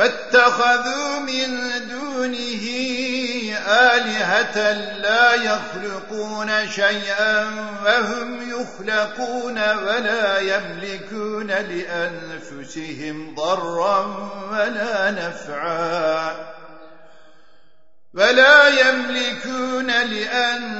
فاتخذوا من دونه آلهة لا يخلقون شيئا وهم يخلقون ولا يملكون لأنفسهم ضرا ولا نفعا ولا يملكون لأنفسهم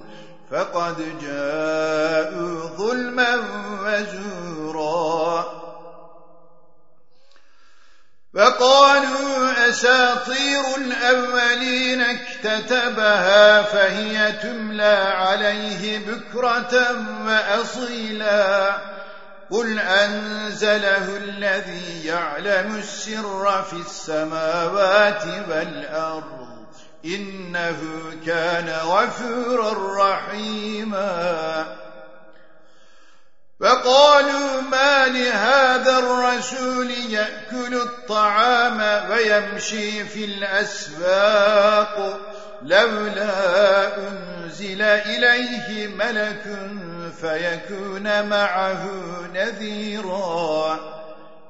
فقد جاءوا ظلما وزورا. فقالوا أساطير الأولين اكتتبها فهي تملى عليه بكرة وأصيلا. قل أنزله الذي يعلم السر في السماوات والأرض. إنه كان غفورا رحيما. فقالوا ما لهذا الرسول يأكل الطعام ويمشي في الأسواق لولا أنزل إليه ملك فيكون معه نذيرا.